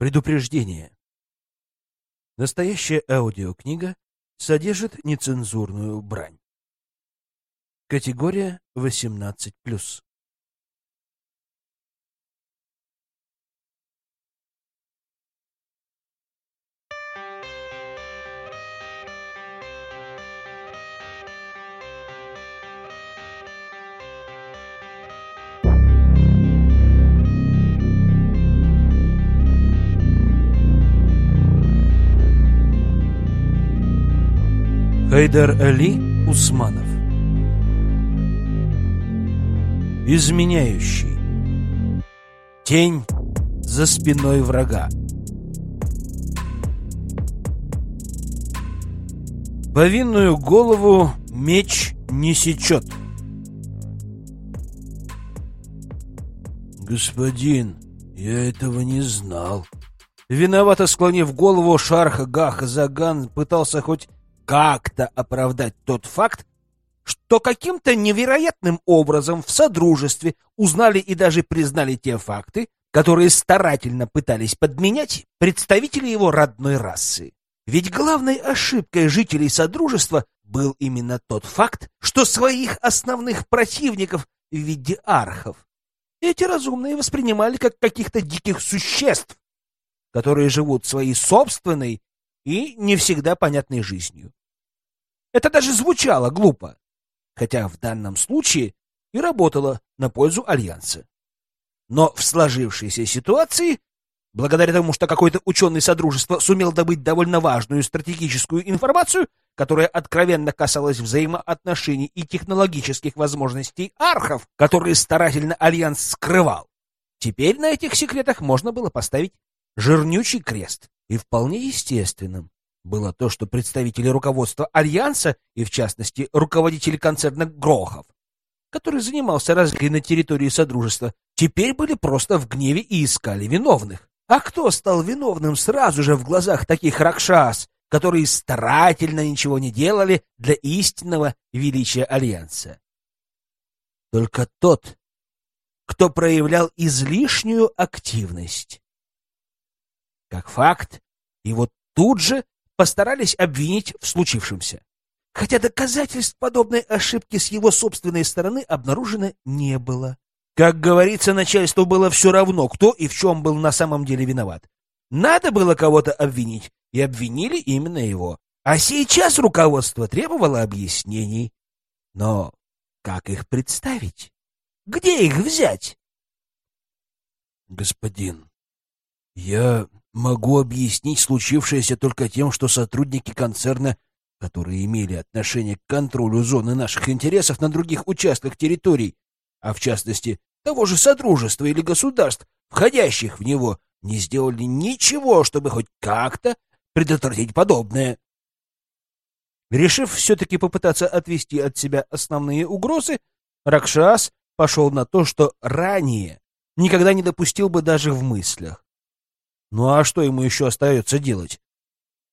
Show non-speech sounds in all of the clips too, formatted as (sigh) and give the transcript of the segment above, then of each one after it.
Предупреждение. Настоящая аудиокнига содержит нецензурную брань. Категория 18+. Хайдар Али Усманов. Изменяющий. Тень за спиной врага. Повинную голову меч не сечет. «Господин, я этого не знал». Виновато склонив голову, Шарх Гах Заган пытался хоть как-то оправдать тот факт, что каким-то невероятным образом в Содружестве узнали и даже признали те факты, которые старательно пытались подменять представители его родной расы. Ведь главной ошибкой жителей Содружества был именно тот факт, что своих основных противников в виде архов эти разумные воспринимали как каких-то диких существ, которые живут своей собственной и не всегда понятной жизнью. Это даже звучало глупо, хотя в данном случае и работало на пользу Альянса. Но в сложившейся ситуации, благодаря тому, что какой-то ученый Содружества сумел добыть довольно важную стратегическую информацию, которая откровенно касалась взаимоотношений и технологических возможностей архов, которые старательно Альянс скрывал, теперь на этих секретах можно было поставить жирнючий крест. И вполне естественным было то, что представители руководства Альянса, и в частности руководители концерна Грохов, который занимался разведкой на территории Содружества, теперь были просто в гневе и искали виновных. А кто стал виновным сразу же в глазах таких ракшас, которые старательно ничего не делали для истинного величия Альянса? Только тот, кто проявлял излишнюю активность. Как факт, его тут же постарались обвинить в случившемся. Хотя доказательств подобной ошибки с его собственной стороны обнаружено не было. Как говорится, начальству было все равно, кто и в чем был на самом деле виноват. Надо было кого-то обвинить, и обвинили именно его. А сейчас руководство требовало объяснений. Но как их представить? Где их взять? Господин, я Могу объяснить случившееся только тем, что сотрудники концерна, которые имели отношение к контролю зоны наших интересов на других участках территорий, а в частности того же Содружества или государств, входящих в него, не сделали ничего, чтобы хоть как-то предотвратить подобное. Решив все-таки попытаться отвести от себя основные угрозы, Ракшас пошел на то, что ранее никогда не допустил бы даже в мыслях. Ну а что ему еще остается делать?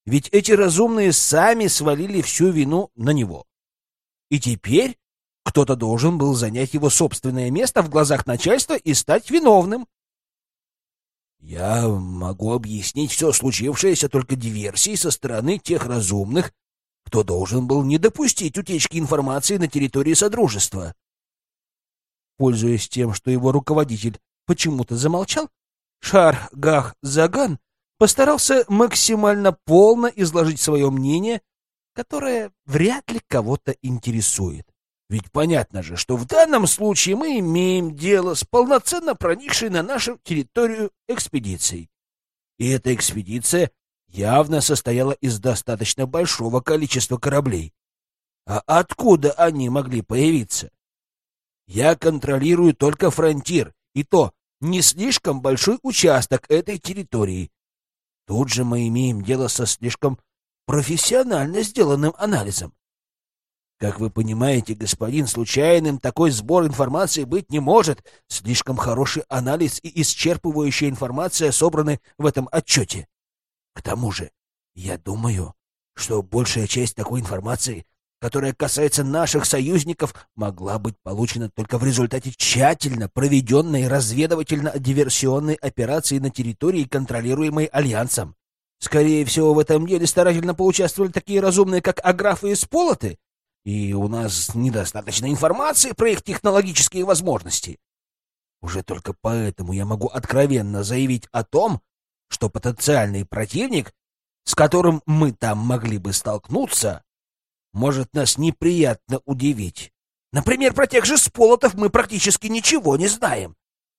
Ведь эти разумные сами свалили всю вину на него. И теперь кто-то должен был занять его собственное место в глазах начальства и стать виновным. Я могу объяснить все случившееся только диверсией со стороны тех разумных, кто должен был не допустить утечки информации на территории Содружества. Пользуясь тем, что его руководитель почему-то замолчал, Шар-Гах-Заган постарался максимально полно изложить свое мнение, которое вряд ли кого-то интересует. Ведь понятно же, что в данном случае мы имеем дело с полноценно проникшей на нашу территорию экспедицией. И эта экспедиция явно состояла из достаточно большого количества кораблей. А откуда они могли появиться? Я контролирую только фронтир, и то не слишком большой участок этой территории. Тут же мы имеем дело со слишком профессионально сделанным анализом. Как вы понимаете, господин, случайным такой сбор информации быть не может. Слишком хороший анализ и исчерпывающая информация собраны в этом отчете. К тому же, я думаю, что большая часть такой информации которая касается наших союзников, могла быть получена только в результате тщательно проведенной разведывательно-диверсионной операции на территории, контролируемой Альянсом. Скорее всего, в этом деле старательно поучаствовали такие разумные, как Аграфы и Сполоты, и у нас недостаточно информации про их технологические возможности. Уже только поэтому я могу откровенно заявить о том, что потенциальный противник, с которым мы там могли бы столкнуться, может нас неприятно удивить. Например, про тех же сполотов мы практически ничего не знаем.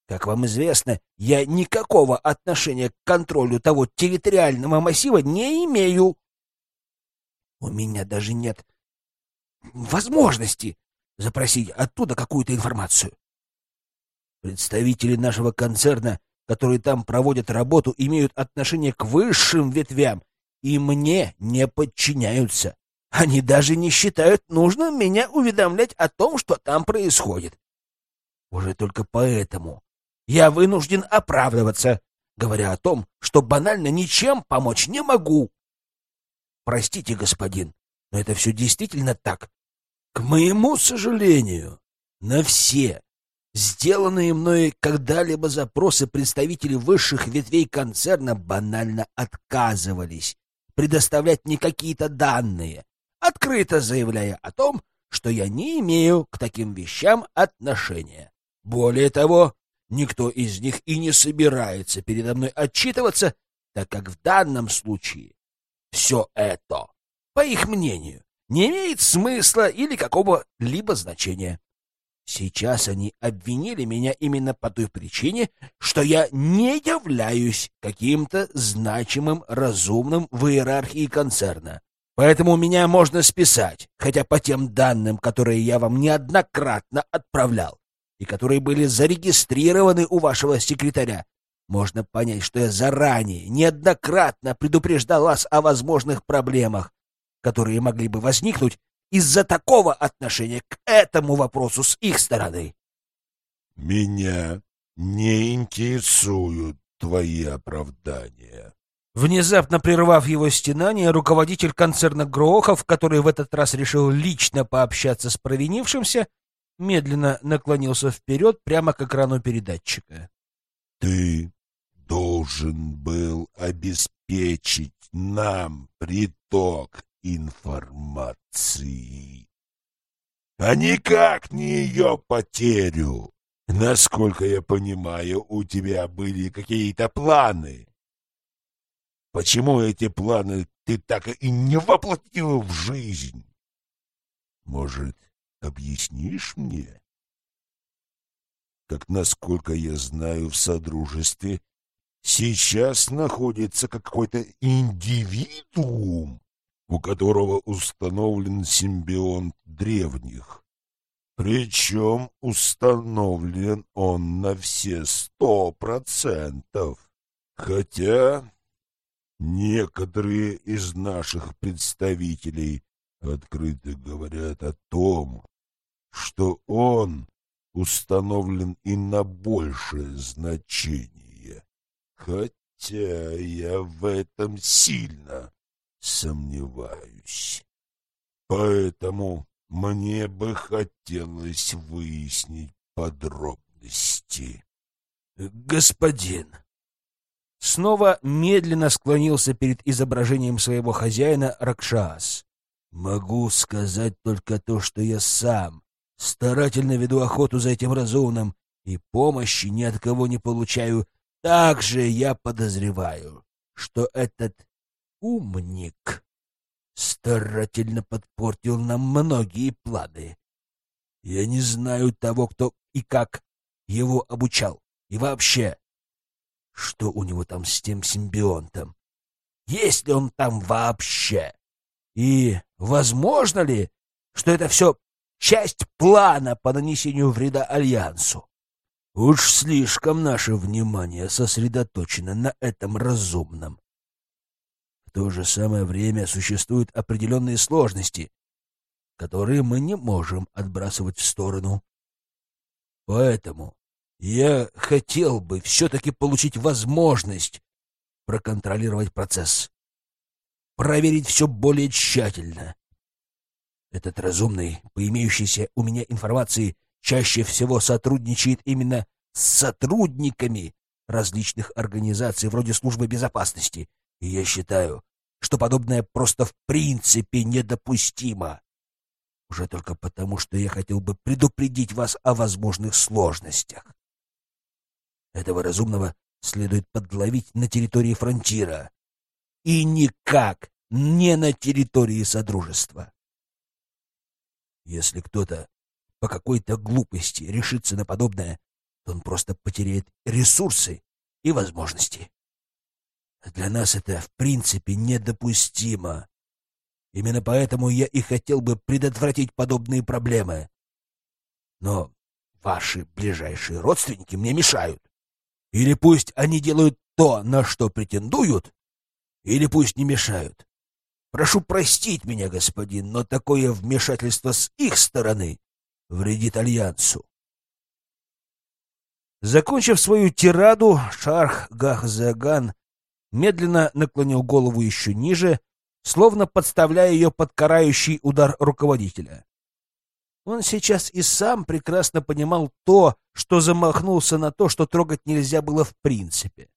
Как вам известно, я никакого отношения к контролю того территориального массива не имею. У меня даже нет возможности запросить оттуда какую-то информацию. Представители нашего концерна, которые там проводят работу, имеют отношение к высшим ветвям и мне не подчиняются. Они даже не считают нужным меня уведомлять о том, что там происходит. Уже только поэтому я вынужден оправдываться, говоря о том, что банально ничем помочь не могу. Простите, господин, но это все действительно так. К моему сожалению, на все сделанные мной когда-либо запросы представители высших ветвей концерна банально отказывались предоставлять мне какие-то данные, открыто заявляя о том, что я не имею к таким вещам отношения. Более того, никто из них и не собирается передо мной отчитываться, так как в данном случае все это, по их мнению, не имеет смысла или какого-либо значения. Сейчас они обвинили меня именно по той причине, что я не являюсь каким-то значимым разумным в иерархии концерна. Поэтому меня можно списать, хотя по тем данным, которые я вам неоднократно отправлял и которые были зарегистрированы у вашего секретаря, можно понять, что я заранее неоднократно предупреждал вас о возможных проблемах, которые могли бы возникнуть из-за такого отношения к этому вопросу с их стороны. Меня не интересуют твои оправдания. Внезапно прервав его стенание, руководитель концерна Гроохов, который в этот раз решил лично пообщаться с провинившимся, медленно наклонился вперед прямо к экрану передатчика. «Ты должен был обеспечить нам приток информации, а никак не ее потерю. Насколько я понимаю, у тебя были какие-то планы». Почему эти планы ты так и не воплотила в жизнь? Может, объяснишь мне? Как, насколько я знаю, в Содружестве сейчас находится какой-то индивидуум, у которого установлен симбионт древних. Причем установлен он на все сто процентов. Хотя Некоторые из наших представителей открыто говорят о том, что он установлен и на большее значение, хотя я в этом сильно сомневаюсь. Поэтому мне бы хотелось выяснить подробности. Господин, снова медленно склонился перед изображением своего хозяина Ракшас. «Могу сказать только то, что я сам старательно веду охоту за этим разумным и помощи ни от кого не получаю. Также я подозреваю, что этот умник старательно подпортил нам многие планы. Я не знаю того, кто и как его обучал. И вообще, что у него там с тем симбионтом? Есть ли он там вообще? И возможно ли, что это все часть плана по нанесению вреда Альянсу? Уж слишком наше внимание сосредоточено на этом разумном. В то же самое время существуют определенные сложности, которые мы не можем отбрасывать в сторону. Поэтому я хотел бы все-таки получить возможность проконтролировать процесс, проверить все более тщательно. Этот разумный, по имеющейся у меня информации, чаще всего сотрудничает именно с сотрудниками различных организаций вроде службы безопасности. И я считаю, что подобное просто в принципе недопустимо. Уже только потому, что я хотел бы предупредить вас о возможных сложностях. Этого разумного следует подловить на территории фронтира. И никак не на территории Содружества. Если кто-то по какой-то глупости решится на подобное, то он просто потеряет ресурсы и возможности. Для нас это в принципе недопустимо. Именно поэтому я и хотел бы предотвратить подобные проблемы. Но ваши ближайшие родственники мне мешают. Или пусть они делают то, на что претендуют, или пусть не мешают. Прошу простить меня, господин, но такое вмешательство с их стороны вредит Альянсу. Закончив свою тираду, Шарх Гахзаган медленно наклонил голову еще ниже, словно подставляя ее под карающий удар руководителя. Он сейчас и сам прекрасно понимал то, что замахнулся на то, что трогать нельзя было в принципе.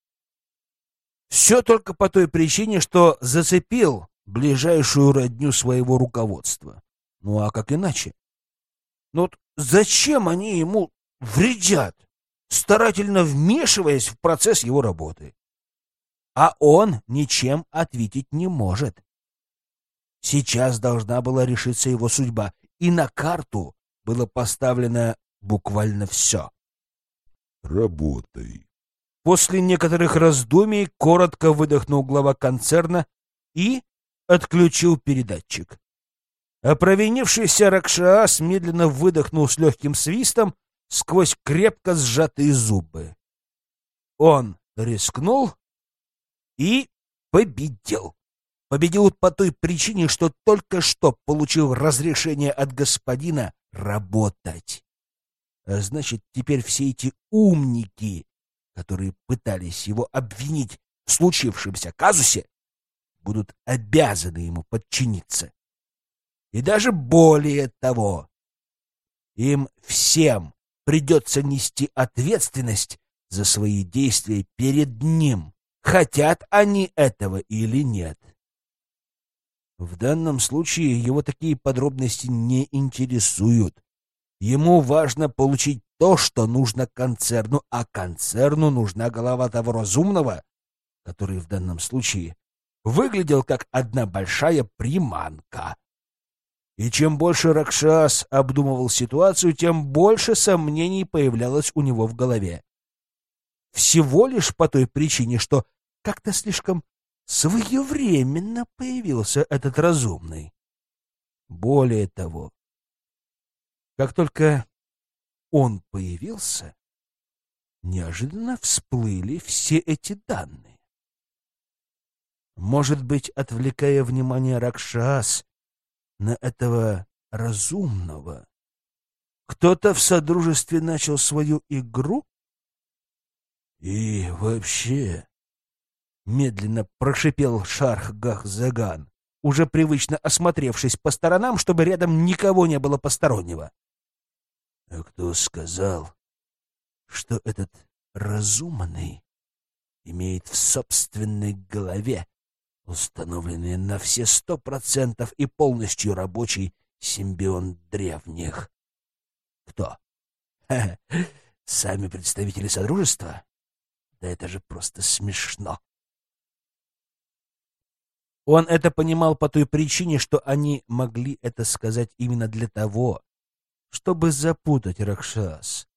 Все только по той причине, что зацепил ближайшую родню своего руководства. Ну а как иначе? Ну вот зачем они ему вредят, старательно вмешиваясь в процесс его работы? А он ничем ответить не может. Сейчас должна была решиться его судьба, и на карту было поставлено буквально все. «Работай». После некоторых раздумий коротко выдохнул глава концерна и отключил передатчик. А провинившийся Ракшаас медленно выдохнул с легким свистом сквозь крепко сжатые зубы. Он рискнул и победил. Победил по той причине, что только что получил разрешение от господина работать. А значит, теперь все эти умники, которые пытались его обвинить в случившемся казусе, будут обязаны ему подчиниться. И даже более того, им всем придется нести ответственность за свои действия перед ним, хотят они этого или нет. В данном случае его такие подробности не интересуют. Ему важно получить то, что нужно концерну, а концерну нужна голова того разумного, который в данном случае выглядел как одна большая приманка. И чем больше Ракшас обдумывал ситуацию, тем больше сомнений появлялось у него в голове. Всего лишь по той причине, что как-то слишком своевременно появился этот разумный. Более того, как только он появился, неожиданно всплыли все эти данные. Может быть, отвлекая внимание Ракшас на этого разумного, кто-то в содружестве начал свою игру? И вообще, медленно прошипел Шарх Гахзаган, уже привычно осмотревшись по сторонам, чтобы рядом никого не было постороннего. А кто сказал, что этот разумный имеет в собственной голове установленный на все сто процентов и полностью рабочий симбион древних. Кто? Сами представители Содружества? Да это же просто смешно. Он это понимал по той причине, что они могли это сказать именно для того, чтобы запутать Ракшас.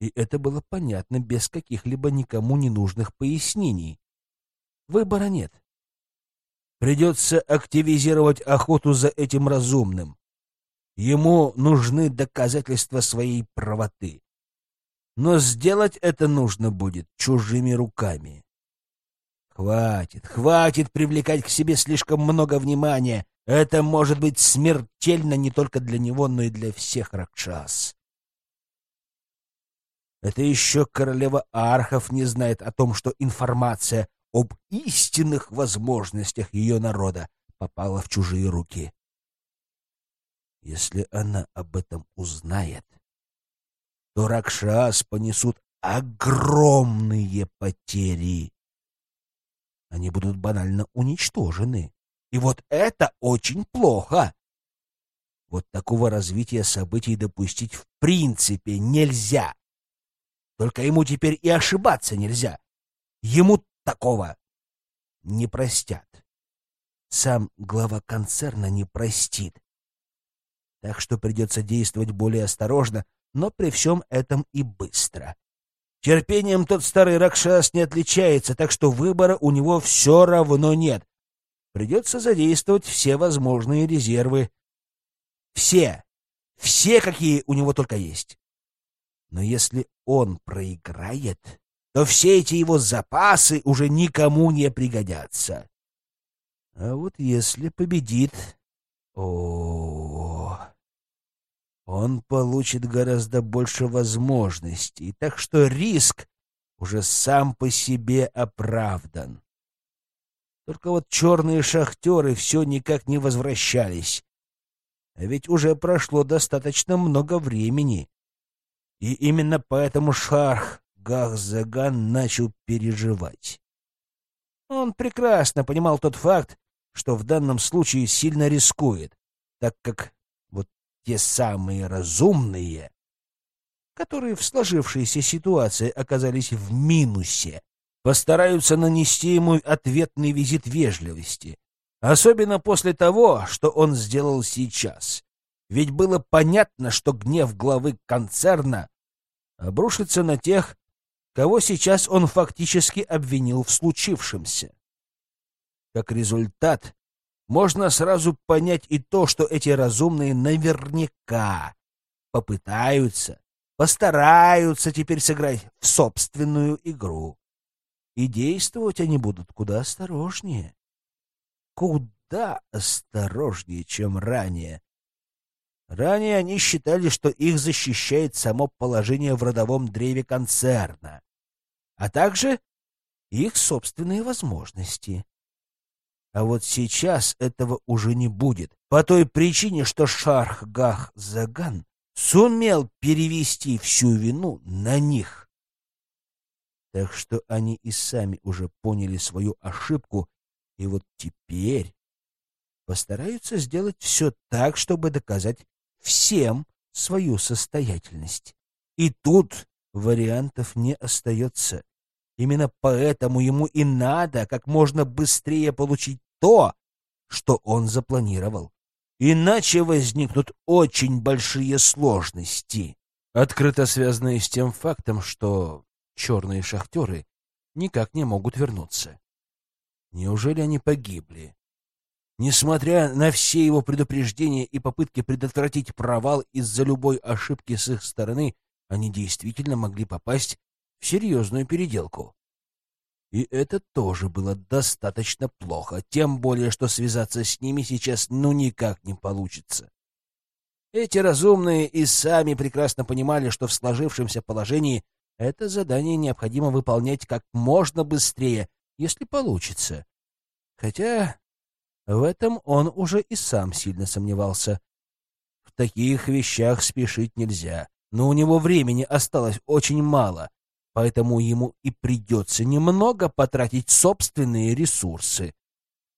И это было понятно без каких-либо никому ненужных пояснений. Выбора нет. Придется активизировать охоту за этим разумным. Ему нужны доказательства своей правоты. Но сделать это нужно будет чужими руками. Хватит, хватит привлекать к себе слишком много внимания. Это может быть смертельно не только для него, но и для всех Ракшас. Это еще королева Архов не знает о том, что информация об истинных возможностях ее народа попала в чужие руки. Если она об этом узнает, то Ракшас понесут огромные потери. Они будут банально уничтожены. И вот это очень плохо. Вот такого развития событий допустить в принципе нельзя. Только ему теперь и ошибаться нельзя. Ему такого не простят. Сам глава концерна не простит. Так что придется действовать более осторожно, но при всем этом и быстро. Терпением тот старый Ракшас не отличается, так что выбора у него все равно нет. Придется задействовать все возможные резервы. Все. Все, какие у него только есть. Но если он проиграет, то все эти его запасы уже никому не пригодятся. А вот если победит... О, он получит гораздо больше возможностей, так что риск уже сам по себе оправдан. Только вот черные шахтеры все никак не возвращались. А ведь уже прошло достаточно много времени. И именно поэтому Шарх Гахзаган начал переживать. Он прекрасно понимал тот факт, что в данном случае сильно рискует, так как те самые разумные, которые в сложившейся ситуации оказались в минусе, постараются нанести ему ответный визит вежливости, особенно после того, что он сделал сейчас. Ведь было понятно, что гнев главы концерна обрушится на тех, кого сейчас он фактически обвинил в случившемся. Как результат, можно сразу понять и то, что эти разумные наверняка попытаются, постараются теперь сыграть в собственную игру. И действовать они будут куда осторожнее. Куда осторожнее, чем ранее. Ранее они считали, что их защищает само положение в родовом древе концерна, а также их собственные возможности. А вот сейчас этого уже не будет, по той причине, что Шарх-Гах-Заган сумел перевести всю вину на них. Так что они и сами уже поняли свою ошибку, и вот теперь постараются сделать все так, чтобы доказать всем свою состоятельность. И тут вариантов не остается. Именно поэтому ему и надо как можно быстрее получить то, что он запланировал. Иначе возникнут очень большие сложности, открыто связанные с тем фактом, что черные шахтеры никак не могут вернуться. Неужели они погибли? Несмотря на все его предупреждения и попытки предотвратить провал из-за любой ошибки с их стороны, они действительно могли попасть в серьезную переделку. И это тоже было достаточно плохо, тем более, что связаться с ними сейчас ну никак не получится. Эти разумные и сами прекрасно понимали, что в сложившемся положении это задание необходимо выполнять как можно быстрее, если получится. Хотя в этом он уже и сам сильно сомневался. В таких вещах спешить нельзя, но у него времени осталось очень мало, поэтому ему и придется немного потратить собственные ресурсы.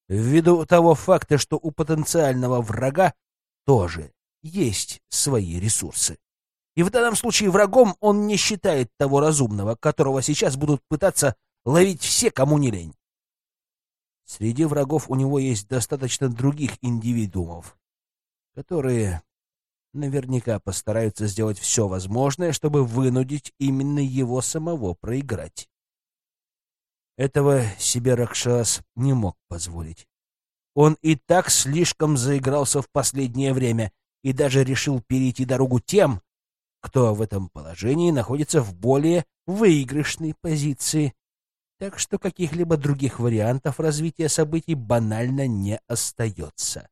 Ввиду того факта, что у потенциального врага тоже есть свои ресурсы. И в данном случае врагом он не считает того разумного, которого сейчас будут пытаться ловить все, кому не лень. Среди врагов у него есть достаточно других индивидуумов, которые наверняка постараются сделать все возможное, чтобы вынудить именно его самого проиграть. Этого себе Ракшас не мог позволить. Он и так слишком заигрался в последнее время и даже решил перейти дорогу тем, кто в этом положении находится в более выигрышной позиции. Так что каких-либо других вариантов развития событий банально не остается.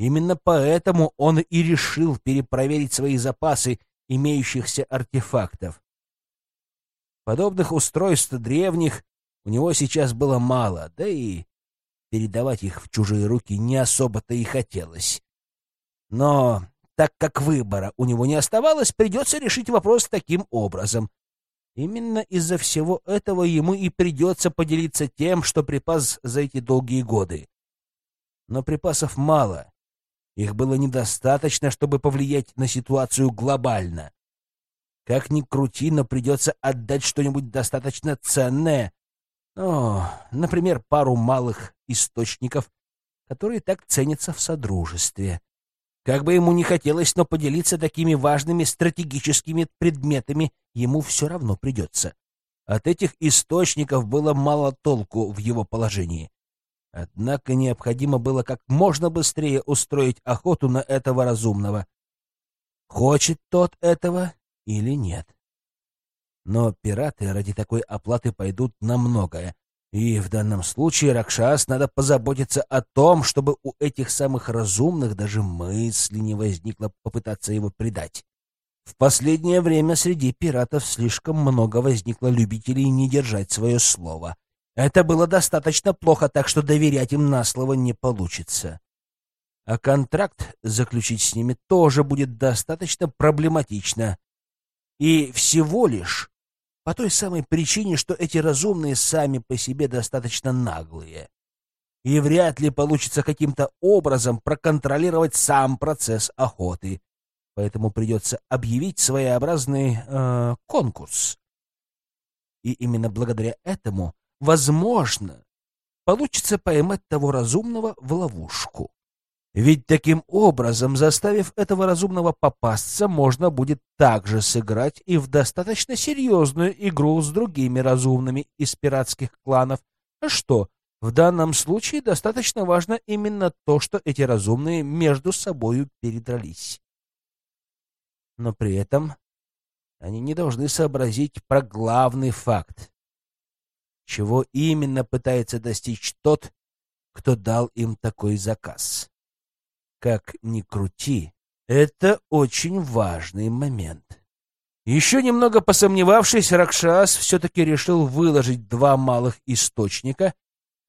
Именно поэтому он и решил перепроверить свои запасы имеющихся артефактов. Подобных устройств древних у него сейчас было мало, да и передавать их в чужие руки не особо-то и хотелось. Но так как выбора у него не оставалось, придется решить вопрос таким образом. Именно из-за всего этого ему и придется поделиться тем, что припас за эти долгие годы. Но припасов мало. Их было недостаточно, чтобы повлиять на ситуацию глобально. Как ни крути, но придется отдать что-нибудь достаточно ценное. Ну, например, пару малых источников, которые так ценятся в Содружестве. Как бы ему ни хотелось, но поделиться такими важными стратегическими предметами ему все равно придется. От этих источников было мало толку в его положении. Однако необходимо было как можно быстрее устроить охоту на этого разумного. Хочет тот этого или нет. Но пираты ради такой оплаты пойдут на многое, и в данном случае Ракшас надо позаботиться о том, чтобы у этих самых разумных даже мысли не возникло попытаться его предать. В последнее время среди пиратов слишком много возникло любителей не держать свое слово. Это было достаточно плохо, так что доверять им на слово не получится. А контракт заключить с ними тоже будет достаточно проблематично. И всего лишь по той самой причине, что эти разумные сами по себе достаточно наглые. И вряд ли получится каким-то образом проконтролировать сам процесс охоты. Поэтому придется объявить своеобразный э, конкурс. И именно благодаря этому, возможно, получится поймать того разумного в ловушку. Ведь таким образом, заставив этого разумного попасться, можно будет также сыграть и в достаточно серьезную игру с другими разумными из пиратских кланов. А что, в данном случае достаточно важно именно то, что эти разумные между собою передрались. Но при этом они не должны сообразить про главный факт. Чего именно пытается достичь тот, кто дал им такой заказ. Как ни крути, это очень важный момент. Еще немного посомневавшись, Ракшас все-таки решил выложить два малых источника,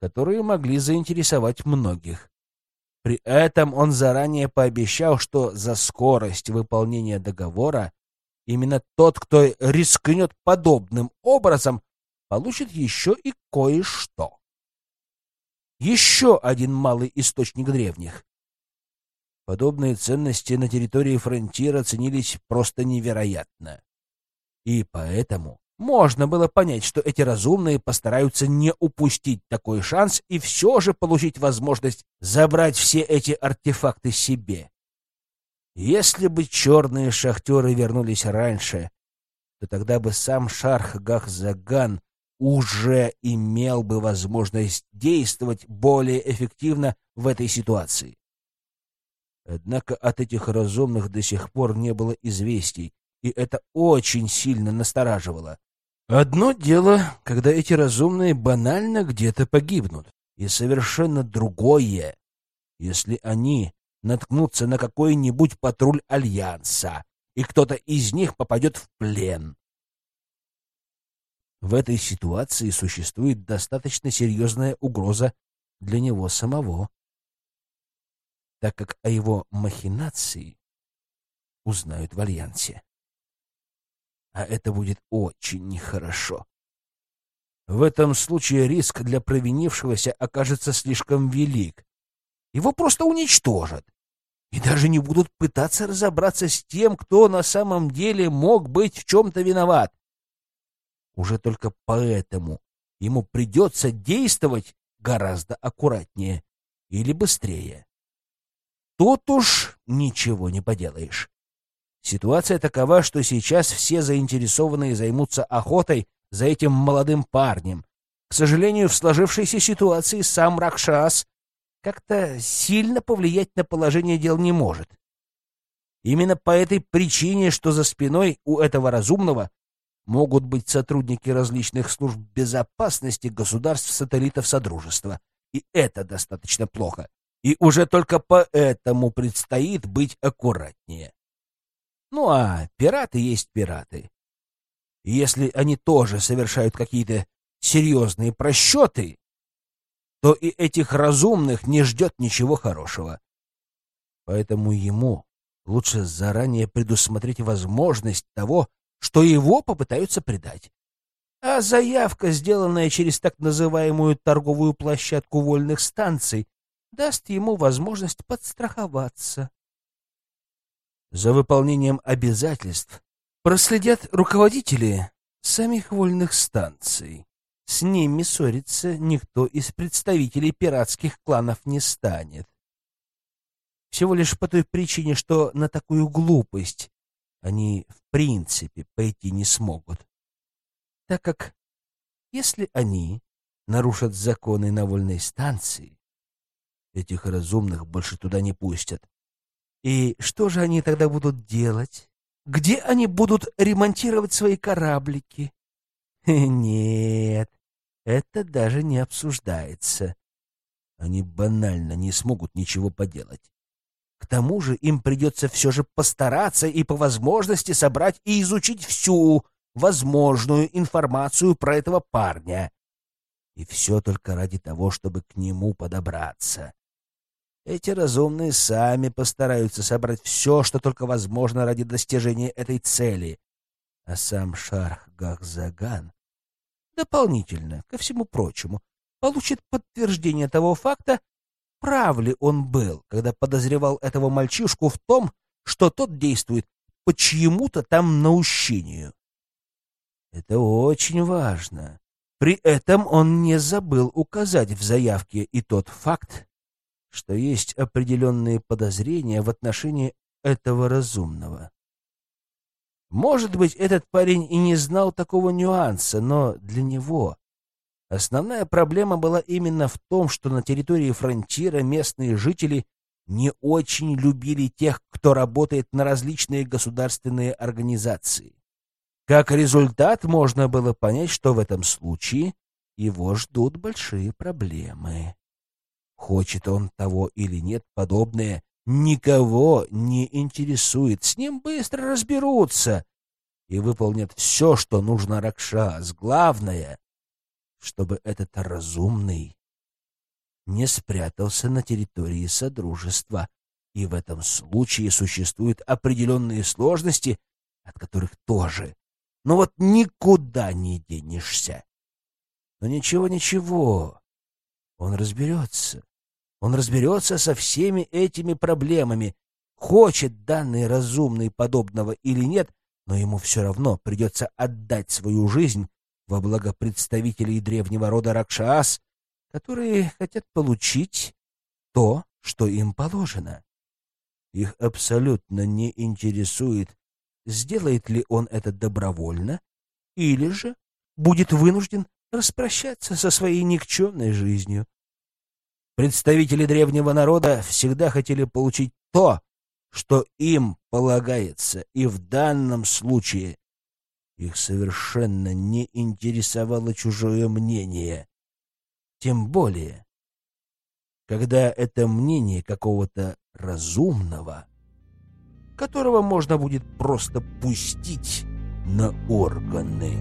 которые могли заинтересовать многих. При этом он заранее пообещал, что за скорость выполнения договора именно тот, кто рискнет подобным образом, получит еще и кое-что. Еще один малый источник древних. Подобные ценности на территории фронтира ценились просто невероятно. И поэтому можно было понять, что эти разумные постараются не упустить такой шанс и все же получить возможность забрать все эти артефакты себе. Если бы черные шахтеры вернулись раньше, то тогда бы сам Шарх Гахзаган уже имел бы возможность действовать более эффективно в этой ситуации. Однако от этих разумных до сих пор не было известий, и это очень сильно настораживало. Одно дело, когда эти разумные банально где-то погибнут, и совершенно другое, если они наткнутся на какой-нибудь патруль Альянса, и кто-то из них попадет в плен. В этой ситуации существует достаточно серьезная угроза для него самого так как о его махинации узнают в Альянсе. А это будет очень нехорошо. В этом случае риск для провинившегося окажется слишком велик. Его просто уничтожат. И даже не будут пытаться разобраться с тем, кто на самом деле мог быть в чем-то виноват. Уже только поэтому ему придется действовать гораздо аккуратнее или быстрее. Тут уж ничего не поделаешь. Ситуация такова, что сейчас все заинтересованные займутся охотой за этим молодым парнем. К сожалению, в сложившейся ситуации сам Ракшас как-то сильно повлиять на положение дел не может. Именно по этой причине, что за спиной у этого разумного могут быть сотрудники различных служб безопасности государств-сателлитов Содружества. И это достаточно плохо и уже только поэтому предстоит быть аккуратнее. Ну а пираты есть пираты. Если они тоже совершают какие-то серьезные просчеты, то и этих разумных не ждет ничего хорошего. Поэтому ему лучше заранее предусмотреть возможность того, что его попытаются предать. А заявка, сделанная через так называемую торговую площадку вольных станций, даст ему возможность подстраховаться. За выполнением обязательств проследят руководители самих вольных станций. С ними ссориться никто из представителей пиратских кланов не станет. Всего лишь по той причине, что на такую глупость они в принципе пойти не смогут. Так как если они нарушат законы на вольной станции, этих разумных больше туда не пустят. И что же они тогда будут делать? Где они будут ремонтировать свои кораблики? (laughs) Нет, это даже не обсуждается. Они банально не смогут ничего поделать. Тому же им придется все же постараться и по возможности собрать и изучить всю возможную информацию про этого парня. И все только ради того, чтобы к нему подобраться. Эти разумные сами постараются собрать все, что только возможно ради достижения этой цели. А сам Шарх Гахзаган дополнительно ко всему прочему получит подтверждение того факта, прав ли он был, когда подозревал этого мальчишку в том, что тот действует по чьему-то там наущению. Это очень важно. При этом он не забыл указать в заявке и тот факт, что есть определенные подозрения в отношении этого разумного. Может быть, этот парень и не знал такого нюанса, но для него Основная проблема была именно в том, что на территории фронтира местные жители не очень любили тех, кто работает на различные государственные организации. Как результат, можно было понять, что в этом случае его ждут большие проблемы. Хочет он того или нет, подобное никого не интересует. С ним быстро разберутся и выполнят все, что нужно Ракшас. Главное чтобы этот разумный не спрятался на территории Содружества, и в этом случае существуют определенные сложности, от которых тоже. Но вот никуда не денешься. Но ничего-ничего, он разберется. Он разберется со всеми этими проблемами. Хочет данный разумный подобного или нет, но ему все равно придется отдать свою жизнь во благо представителей древнего рода Ракшас, которые хотят получить то, что им положено. Их абсолютно не интересует, сделает ли он это добровольно, или же будет вынужден распрощаться со своей никчемной жизнью. Представители древнего народа всегда хотели получить то, что им полагается, и в данном случае их совершенно не интересовало чужое мнение. Тем более, когда это мнение какого-то разумного, которого можно будет просто пустить на органы.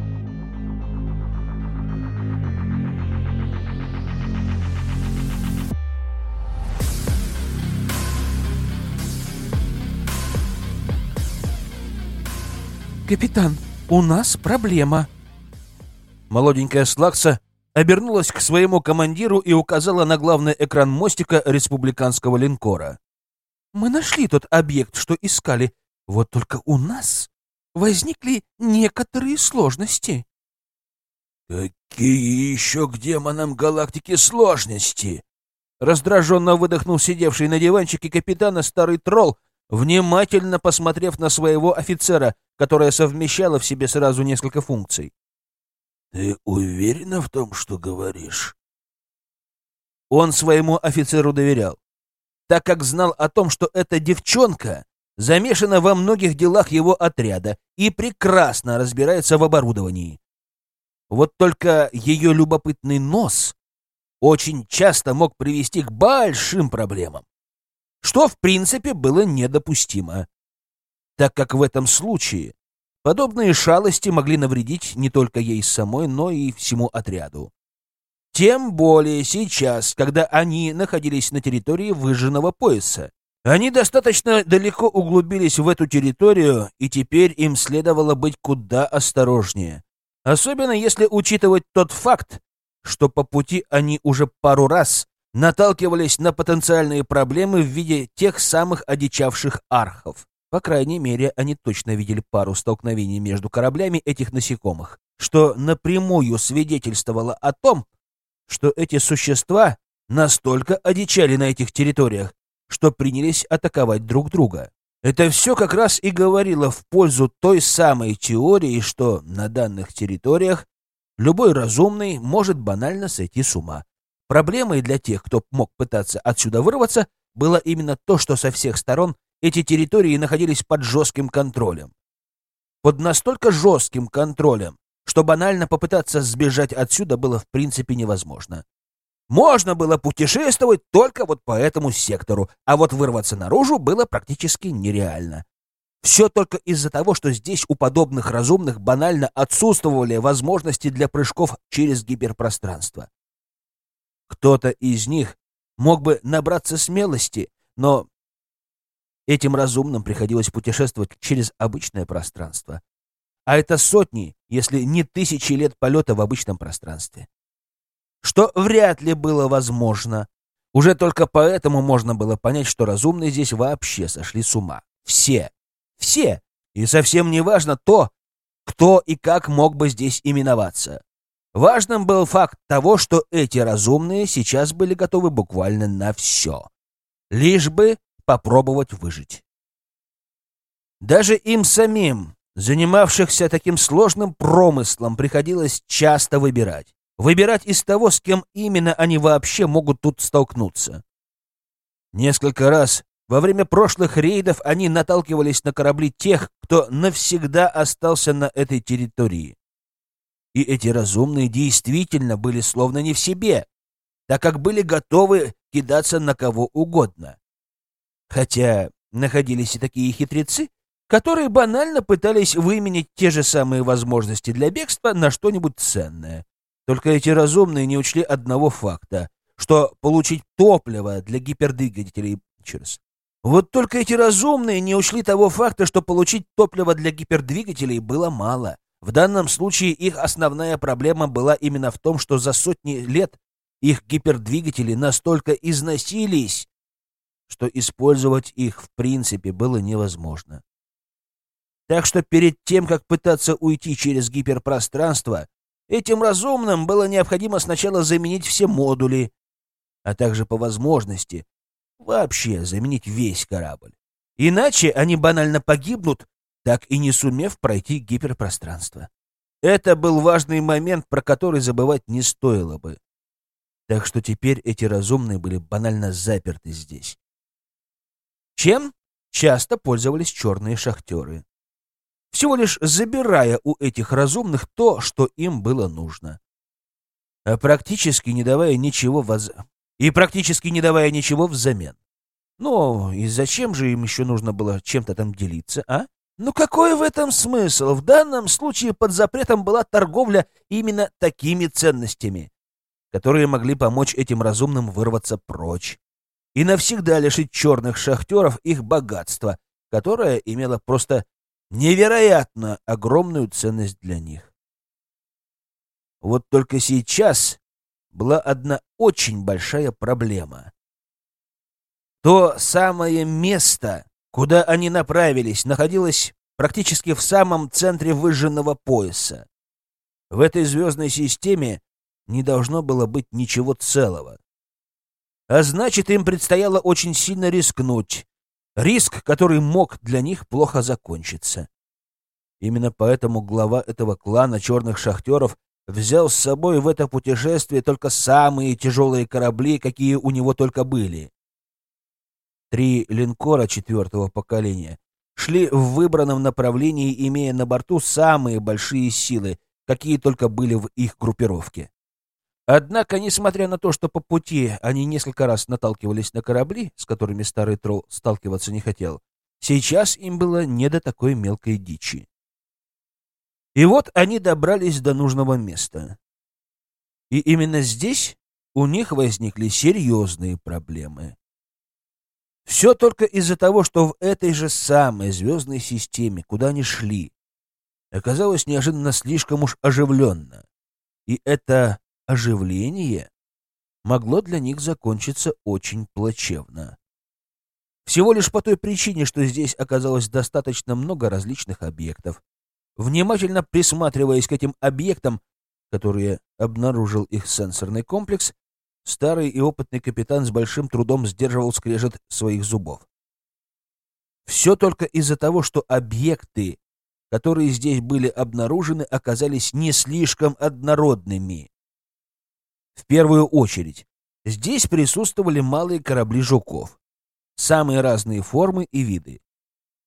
«Капитан!» У нас проблема». Молоденькая Слакса обернулась к своему командиру и указала на главный экран мостика республиканского линкора. «Мы нашли тот объект, что искали. Вот только у нас возникли некоторые сложности». «Какие еще к демонам галактики сложности?» Раздраженно выдохнул сидевший на диванчике капитана старый тролл, внимательно посмотрев на своего офицера, которая совмещала в себе сразу несколько функций. «Ты уверена в том, что говоришь?» Он своему офицеру доверял, так как знал о том, что эта девчонка замешана во многих делах его отряда и прекрасно разбирается в оборудовании. Вот только ее любопытный нос очень часто мог привести к большим проблемам что в принципе было недопустимо, так как в этом случае подобные шалости могли навредить не только ей самой, но и всему отряду. Тем более сейчас, когда они находились на территории выжженного пояса, Они достаточно далеко углубились в эту территорию, и теперь им следовало быть куда осторожнее. Особенно если учитывать тот факт, что по пути они уже пару раз наталкивались на потенциальные проблемы в виде тех самых одичавших архов. По крайней мере, они точно видели пару столкновений между кораблями этих насекомых, что напрямую свидетельствовало о том, что эти существа настолько одичали на этих территориях, что принялись атаковать друг друга. Это все как раз и говорило в пользу той самой теории, что на данных территориях любой разумный может банально сойти с ума. Проблемой для тех, кто мог пытаться отсюда вырваться, было именно то, что со всех сторон эти территории находились под жестким контролем. Под настолько жестким контролем, что банально попытаться сбежать отсюда было в принципе невозможно. Можно было путешествовать только вот по этому сектору, а вот вырваться наружу было практически нереально. Все только из-за того, что здесь у подобных разумных банально отсутствовали возможности для прыжков через гиперпространство. Кто-то из них мог бы набраться смелости, но этим разумным приходилось путешествовать через обычное пространство. А это сотни, если не тысячи лет полета в обычном пространстве что вряд ли было возможно. Уже только поэтому можно было понять, что разумные здесь вообще сошли с ума. Все. Все. И совсем не важно то, кто и как мог бы здесь именоваться. Важным был факт того, что эти разумные сейчас были готовы буквально на все. Лишь бы попробовать выжить. Даже им самим, занимавшихся таким сложным промыслом, приходилось часто выбирать выбирать из того, с кем именно они вообще могут тут столкнуться. Несколько раз во время прошлых рейдов они наталкивались на корабли тех, кто навсегда остался на этой территории. И эти разумные действительно были словно не в себе, так как были готовы кидаться на кого угодно. Хотя находились и такие хитрецы, которые банально пытались выменять те же самые возможности для бегства на что-нибудь ценное. Только эти разумные не учли одного факта, что получить топливо для гипердвигателей... Через. Вот только эти разумные не учли того факта, что получить топливо для гипердвигателей было мало. В данном случае их основная проблема была именно в том, что за сотни лет их гипердвигатели настолько износились, что использовать их в принципе было невозможно. Так что перед тем, как пытаться уйти через гиперпространство, Этим разумным было необходимо сначала заменить все модули, а также по возможности вообще заменить весь корабль. Иначе они банально погибнут, так и не сумев пройти гиперпространство. Это был важный момент, про который забывать не стоило бы. Так что теперь эти разумные были банально заперты здесь. Чем часто пользовались черные шахтеры всего лишь забирая у этих разумных то, что им было нужно. А практически не давая ничего воз... И практически не давая ничего взамен. Ну, и зачем же им еще нужно было чем-то там делиться, а? Ну какой в этом смысл? В данном случае под запретом была торговля именно такими ценностями, которые могли помочь этим разумным вырваться прочь и навсегда лишить черных шахтеров их богатства, которое имело просто невероятно огромную ценность для них. Вот только сейчас была одна очень большая проблема. То самое место, куда они направились, находилось практически в самом центре выжженного пояса. В этой звездной системе не должно было быть ничего целого. А значит, им предстояло очень сильно рискнуть, Риск, который мог для них плохо закончиться. Именно поэтому глава этого клана черных шахтеров взял с собой в это путешествие только самые тяжелые корабли, какие у него только были. Три линкора четвертого поколения шли в выбранном направлении, имея на борту самые большие силы, какие только были в их группировке. Однако, несмотря на то, что по пути они несколько раз наталкивались на корабли, с которыми старый тролл сталкиваться не хотел, сейчас им было не до такой мелкой дичи. И вот они добрались до нужного места. И именно здесь у них возникли серьезные проблемы. Все только из-за того, что в этой же самой звездной системе, куда они шли, оказалось неожиданно слишком уж оживленно. И это оживление могло для них закончиться очень плачевно. Всего лишь по той причине, что здесь оказалось достаточно много различных объектов. Внимательно присматриваясь к этим объектам, которые обнаружил их сенсорный комплекс, старый и опытный капитан с большим трудом сдерживал скрежет своих зубов. Все только из-за того, что объекты, которые здесь были обнаружены, оказались не слишком однородными. В первую очередь, здесь присутствовали малые корабли «Жуков», самые разные формы и виды.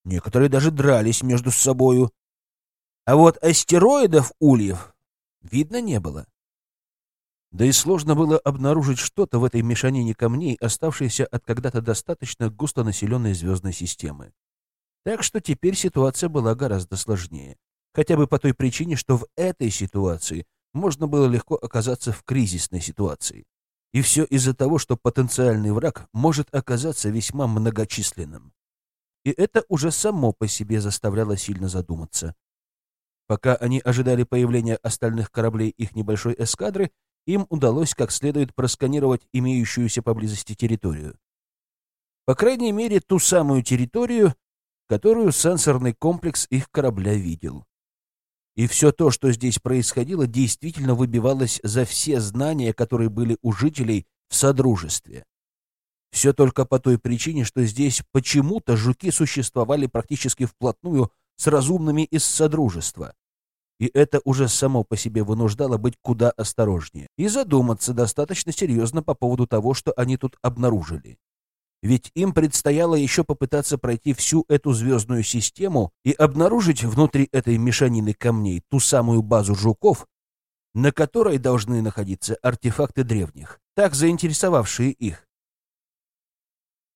Некоторые даже дрались между собою. А вот астероидов ульев видно не было. Да и сложно было обнаружить что-то в этой мешанине камней, оставшейся от когда-то достаточно густонаселенной звездной системы. Так что теперь ситуация была гораздо сложнее. Хотя бы по той причине, что в этой ситуации можно было легко оказаться в кризисной ситуации. И все из-за того, что потенциальный враг может оказаться весьма многочисленным. И это уже само по себе заставляло сильно задуматься. Пока они ожидали появления остальных кораблей их небольшой эскадры, им удалось как следует просканировать имеющуюся поблизости территорию. По крайней мере, ту самую территорию, которую сенсорный комплекс их корабля видел. И все то, что здесь происходило, действительно выбивалось за все знания, которые были у жителей в Содружестве. Все только по той причине, что здесь почему-то жуки существовали практически вплотную с разумными из Содружества. И это уже само по себе вынуждало быть куда осторожнее и задуматься достаточно серьезно по поводу того, что они тут обнаружили ведь им предстояло еще попытаться пройти всю эту звездную систему и обнаружить внутри этой мешанины камней ту самую базу жуков, на которой должны находиться артефакты древних, так заинтересовавшие их.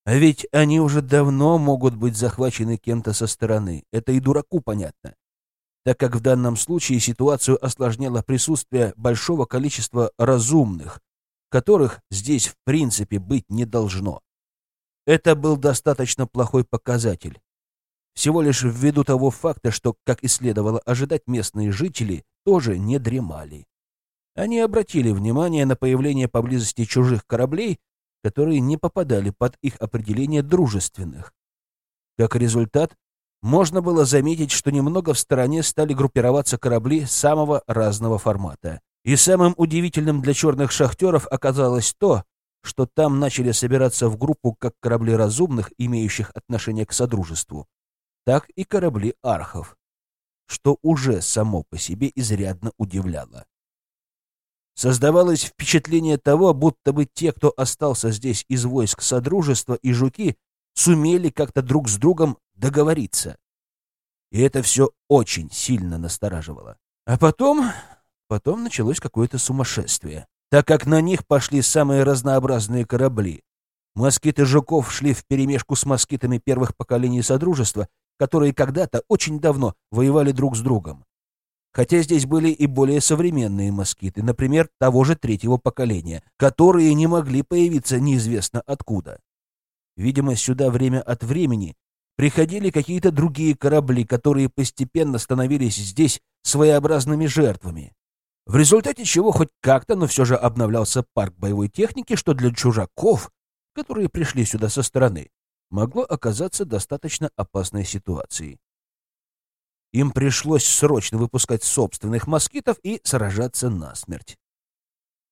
А ведь они уже давно могут быть захвачены кем-то со стороны, это и дураку понятно, так как в данном случае ситуацию осложняло присутствие большого количества разумных, которых здесь в принципе быть не должно. Это был достаточно плохой показатель. Всего лишь ввиду того факта, что, как и следовало ожидать, местные жители тоже не дремали. Они обратили внимание на появление поблизости чужих кораблей, которые не попадали под их определение дружественных. Как результат, можно было заметить, что немного в стороне стали группироваться корабли самого разного формата. И самым удивительным для черных шахтеров оказалось то, что там начали собираться в группу как корабли разумных, имеющих отношение к Содружеству, так и корабли архов, что уже само по себе изрядно удивляло. Создавалось впечатление того, будто бы те, кто остался здесь из войск Содружества и жуки, сумели как-то друг с другом договориться. И это все очень сильно настораживало. А потом... потом началось какое-то сумасшествие так как на них пошли самые разнообразные корабли. Москиты жуков шли вперемешку с москитами первых поколений Содружества, которые когда-то очень давно воевали друг с другом. Хотя здесь были и более современные москиты, например, того же третьего поколения, которые не могли появиться неизвестно откуда. Видимо, сюда время от времени приходили какие-то другие корабли, которые постепенно становились здесь своеобразными жертвами в результате чего хоть как-то, но все же обновлялся парк боевой техники, что для чужаков, которые пришли сюда со стороны, могло оказаться достаточно опасной ситуацией. Им пришлось срочно выпускать собственных москитов и сражаться насмерть,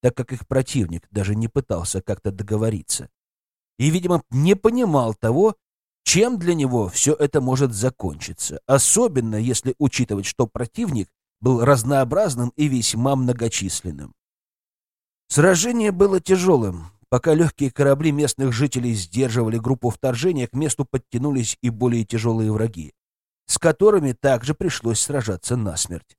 так как их противник даже не пытался как-то договориться и, видимо, не понимал того, чем для него все это может закончиться, особенно если учитывать, что противник был разнообразным и весьма многочисленным. Сражение было тяжелым. Пока легкие корабли местных жителей сдерживали группу вторжения, к месту подтянулись и более тяжелые враги, с которыми также пришлось сражаться насмерть.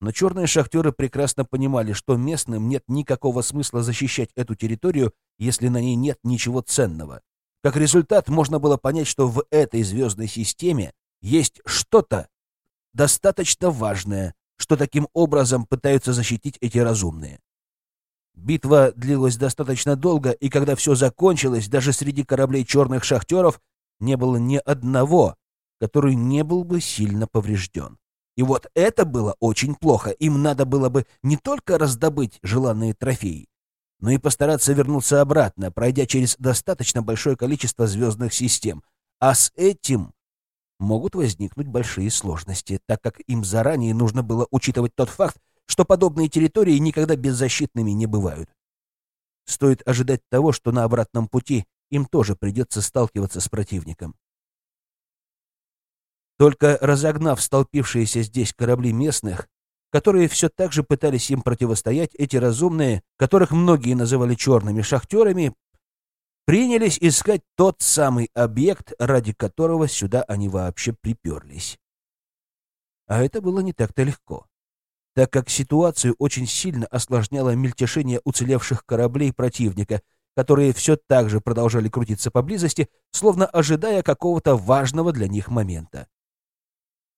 Но черные шахтеры прекрасно понимали, что местным нет никакого смысла защищать эту территорию, если на ней нет ничего ценного. Как результат, можно было понять, что в этой звездной системе есть что-то, достаточно важное, что таким образом пытаются защитить эти разумные. Битва длилась достаточно долго, и когда все закончилось, даже среди кораблей черных шахтеров не было ни одного, который не был бы сильно поврежден. И вот это было очень плохо. Им надо было бы не только раздобыть желанные трофеи, но и постараться вернуться обратно, пройдя через достаточно большое количество звездных систем. А с этим могут возникнуть большие сложности, так как им заранее нужно было учитывать тот факт, что подобные территории никогда беззащитными не бывают. Стоит ожидать того, что на обратном пути им тоже придется сталкиваться с противником. Только разогнав столпившиеся здесь корабли местных, которые все так же пытались им противостоять, эти разумные, которых многие называли черными шахтерами, принялись искать тот самый объект, ради которого сюда они вообще приперлись. А это было не так-то легко, так как ситуацию очень сильно осложняло мельтешение уцелевших кораблей противника, которые все так же продолжали крутиться поблизости, словно ожидая какого-то важного для них момента.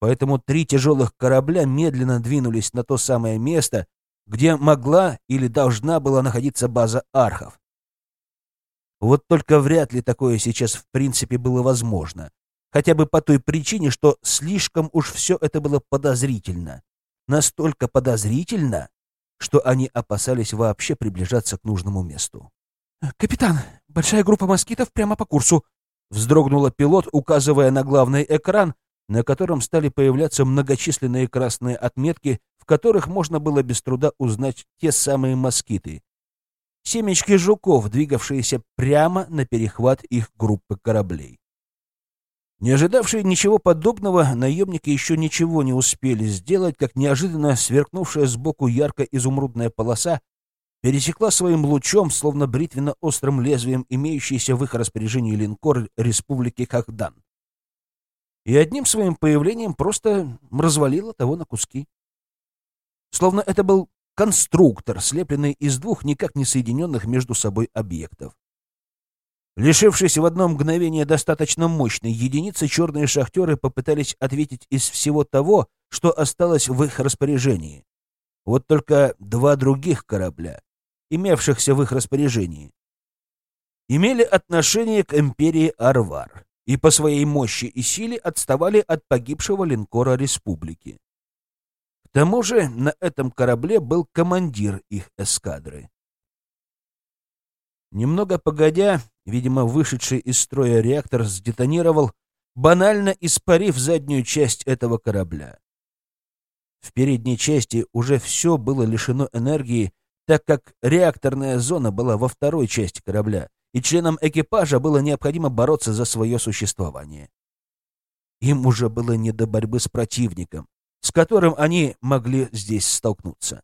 Поэтому три тяжелых корабля медленно двинулись на то самое место, где могла или должна была находиться база архов. Вот только вряд ли такое сейчас в принципе было возможно. Хотя бы по той причине, что слишком уж все это было подозрительно. Настолько подозрительно, что они опасались вообще приближаться к нужному месту. «Капитан, большая группа москитов прямо по курсу», — вздрогнула пилот, указывая на главный экран, на котором стали появляться многочисленные красные отметки, в которых можно было без труда узнать те самые москиты. Семечки жуков, двигавшиеся прямо на перехват их группы кораблей. Не ожидавшие ничего подобного, наемники еще ничего не успели сделать, как неожиданно сверкнувшая сбоку ярко-изумрудная полоса пересекла своим лучом, словно бритвенно-острым лезвием, имеющийся в их распоряжении линкор Республики Кахдан и одним своим появлением просто развалила того на куски. Словно это был конструктор, слепленный из двух никак не соединенных между собой объектов. Лишившись в одно мгновение достаточно мощной единицы, черные шахтеры попытались ответить из всего того, что осталось в их распоряжении. Вот только два других корабля, имевшихся в их распоряжении, имели отношение к империи Арвар и по своей мощи и силе отставали от погибшего линкора республики. К тому же на этом корабле был командир их эскадры. Немного погодя, видимо, вышедший из строя реактор сдетонировал, банально испарив заднюю часть этого корабля. В передней части уже все было лишено энергии, так как реакторная зона была во второй части корабля, и членам экипажа было необходимо бороться за свое существование. Им уже было не до борьбы с противником, с которым они могли здесь столкнуться.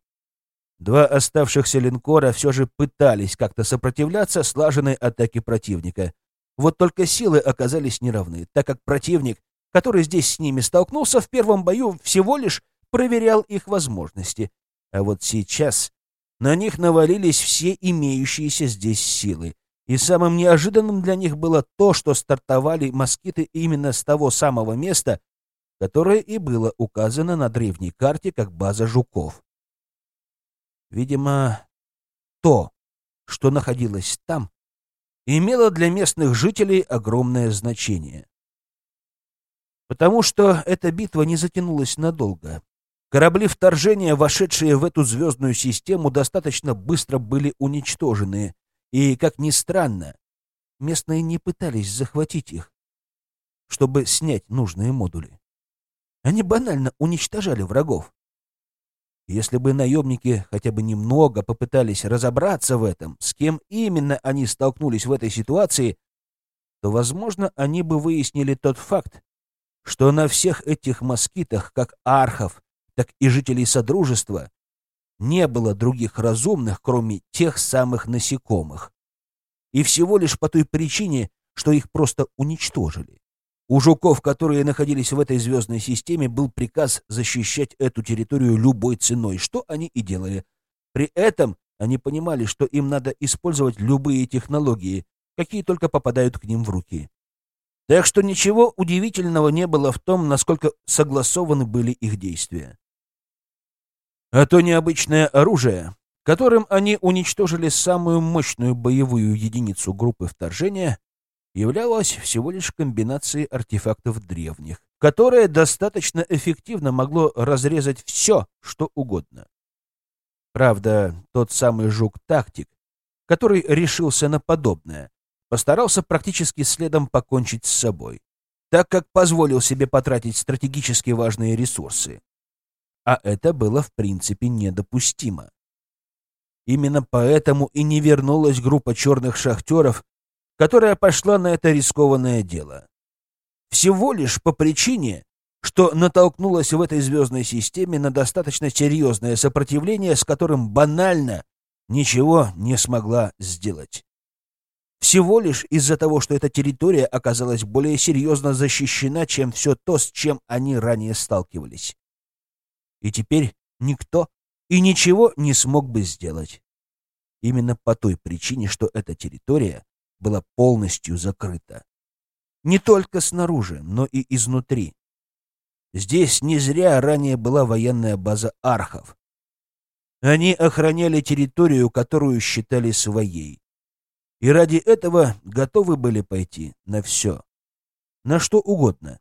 Два оставшихся линкора все же пытались как-то сопротивляться слаженной атаке противника. Вот только силы оказались неравны, так как противник, который здесь с ними столкнулся в первом бою, всего лишь проверял их возможности. А вот сейчас на них навалились все имеющиеся здесь силы, и самым неожиданным для них было то, что стартовали москиты именно с того самого места, которое и было указано на древней карте как база жуков. Видимо, то, что находилось там, имело для местных жителей огромное значение. Потому что эта битва не затянулась надолго. Корабли вторжения, вошедшие в эту звездную систему, достаточно быстро были уничтожены, и, как ни странно, местные не пытались захватить их, чтобы снять нужные модули. Они банально уничтожали врагов. Если бы наемники хотя бы немного попытались разобраться в этом, с кем именно они столкнулись в этой ситуации, то, возможно, они бы выяснили тот факт, что на всех этих москитах, как архов, так и жителей Содружества, не было других разумных, кроме тех самых насекомых. И всего лишь по той причине, что их просто уничтожили. У жуков, которые находились в этой звездной системе, был приказ защищать эту территорию любой ценой, что они и делали. При этом они понимали, что им надо использовать любые технологии, какие только попадают к ним в руки. Так что ничего удивительного не было в том, насколько согласованы были их действия. А то необычное оружие, которым они уничтожили самую мощную боевую единицу группы вторжения, являлась всего лишь комбинацией артефактов древних, которое достаточно эффективно могло разрезать все, что угодно. Правда, тот самый жук-тактик, который решился на подобное, постарался практически следом покончить с собой, так как позволил себе потратить стратегически важные ресурсы. А это было в принципе недопустимо. Именно поэтому и не вернулась группа черных шахтеров, которая пошла на это рискованное дело. Всего лишь по причине, что натолкнулась в этой звездной системе на достаточно серьезное сопротивление, с которым банально ничего не смогла сделать. Всего лишь из-за того, что эта территория оказалась более серьезно защищена, чем все то, с чем они ранее сталкивались. И теперь никто и ничего не смог бы сделать. Именно по той причине, что эта территория была полностью закрыта. Не только снаружи, но и изнутри. Здесь не зря ранее была военная база архов. Они охраняли территорию, которую считали своей. И ради этого готовы были пойти на все. На что угодно.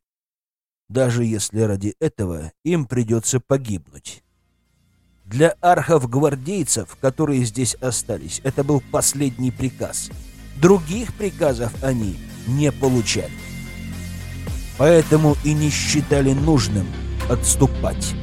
Даже если ради этого им придется погибнуть. Для архов-гвардейцев, которые здесь остались, это был последний приказ. Других приказов они не получали. Поэтому и не считали нужным отступать.